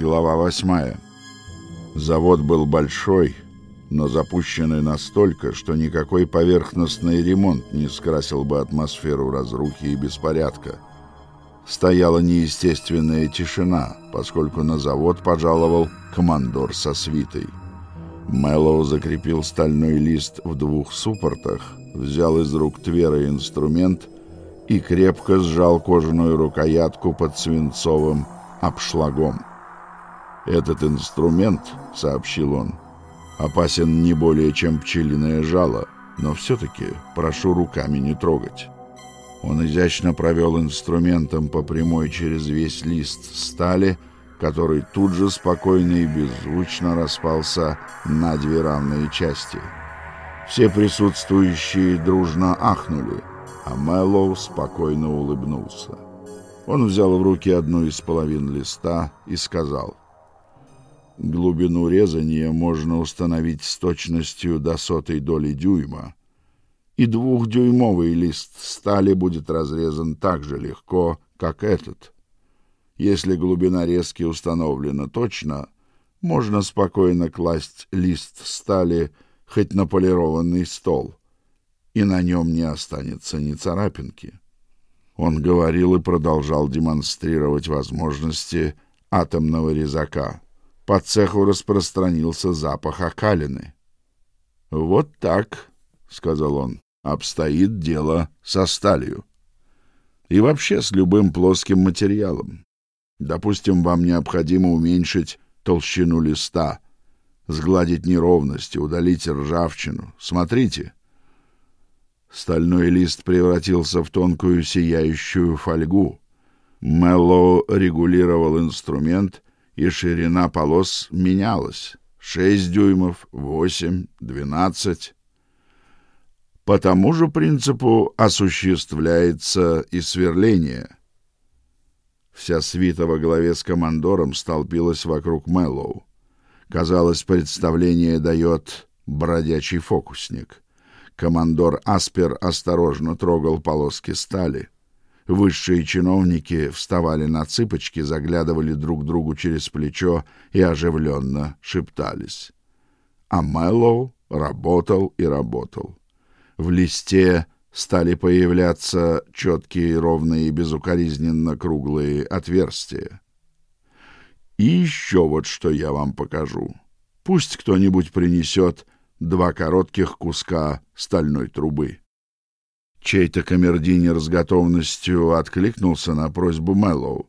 Глава восьмая. Завод был большой, но запущенный настолько, что никакой поверхностный ремонт не скрасил бы атмосферу разрухи и беспорядка. Стояла неестественная тишина, поскольку на завод пожаловал командор со свитой. Мэллоу закрепил стальной лист в двух суппортах, взял из рук Твера инструмент и крепко сжал кожаную рукоятку под свинцовым обшлагом. «Этот инструмент, — сообщил он, — опасен не более, чем пчелиное жало, но все-таки прошу руками не трогать». Он изящно провел инструментом по прямой через весь лист стали, который тут же спокойно и беззвучно распался на две равные части. Все присутствующие дружно ахнули, а Мэллоу спокойно улыбнулся. Он взял в руки одну из половин листа и сказал, Глубину резания можно установить с точностью до сотой доли дюйма, и двухдюймовый лист стали будет разрезан так же легко, как этот. Если глубина резки установлена точно, можно спокойно класть лист стали хоть на полированный стол, и на нем не останется ни царапинки. Он говорил и продолжал демонстрировать возможности атомного резака. По цеху распространился запах окалины. «Вот так», — сказал он, — «обстоит дело со сталью. И вообще с любым плоским материалом. Допустим, вам необходимо уменьшить толщину листа, сгладить неровности, удалить ржавчину. Смотрите». Стальной лист превратился в тонкую сияющую фольгу. Меллоу регулировал инструмент — и ширина полос менялась. шесть дюймов, восемь, двенадцать. По тому же принципу осуществляется и сверление. Вся свита во главе с командором столпилась вокруг Мэллоу. Казалось, представление дает бродячий фокусник. Командор Аспер осторожно трогал полоски стали. Высшие чиновники вставали на цыпочки, заглядывали друг другу через плечо и оживленно шептались. А Мэллоу работал и работал. В листе стали появляться четкие, ровные и безукоризненно круглые отверстия. И еще вот что я вам покажу. Пусть кто-нибудь принесет два коротких куска стальной трубы. Чей-то камердинер с готовностью откликнулся на просьбу Мэллоу.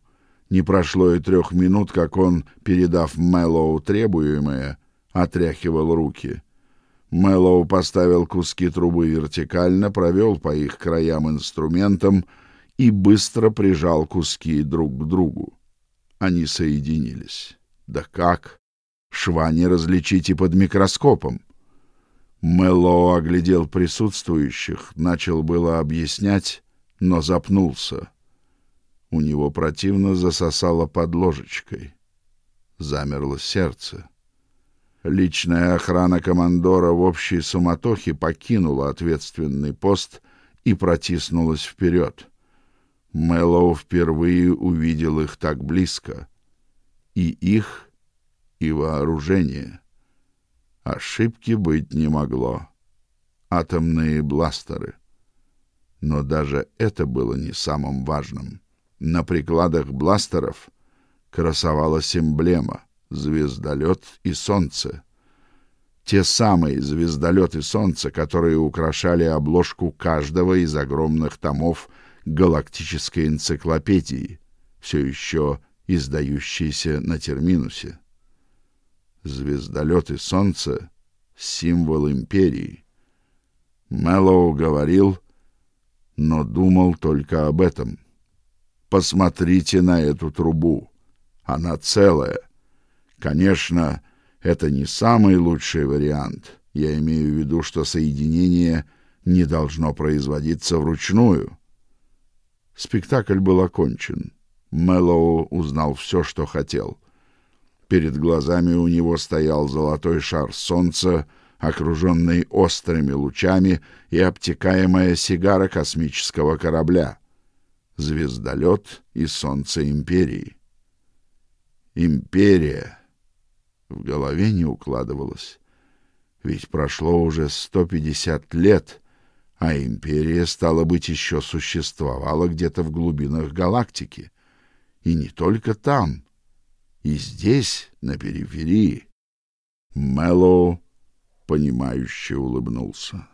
Не прошло и трех минут, как он, передав Мэллоу требуемое, отряхивал руки. Мэллоу поставил куски трубы вертикально, провел по их краям инструментом и быстро прижал куски друг к другу. Они соединились. Да как? Шва не различить и под микроскопом. Мэллоу оглядел присутствующих, начал было объяснять, но запнулся. У него противно засосало под ложечкой. Замерло сердце. Личная охрана командора в общей суматохе покинула ответственный пост и протиснулась вперед. Мэллоу впервые увидел их так близко. И их, и вооружение — Ошибки быть не могло. Атомные бластеры. Но даже это было не самым важным. На прикладах бластеров красовалась эмблема звездолет и солнце. Те самые звездолет и солнце, которые украшали обложку каждого из огромных томов галактической энциклопедии, все еще издающейся на терминусе. Звездолет и солнце — символ империи. Мэллоу говорил, но думал только об этом. Посмотрите на эту трубу. Она целая. Конечно, это не самый лучший вариант. Я имею в виду, что соединение не должно производиться вручную. Спектакль был окончен. Мэллоу узнал все, что хотел. Перед глазами у него стоял золотой шар солнца, окруженный острыми лучами и обтекаемая сигара космического корабля. Звездолет и солнце империи. Империя. В голове не укладывалось. Ведь прошло уже 150 лет, а империя, стала быть, еще существовала где-то в глубинах галактики. И не только там, и здесь, на периферии. Мэллоу, понимающе улыбнулся.